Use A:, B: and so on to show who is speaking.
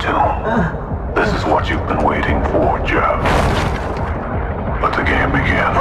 A: This is what you've been waiting for, Jeff. Let the game begin.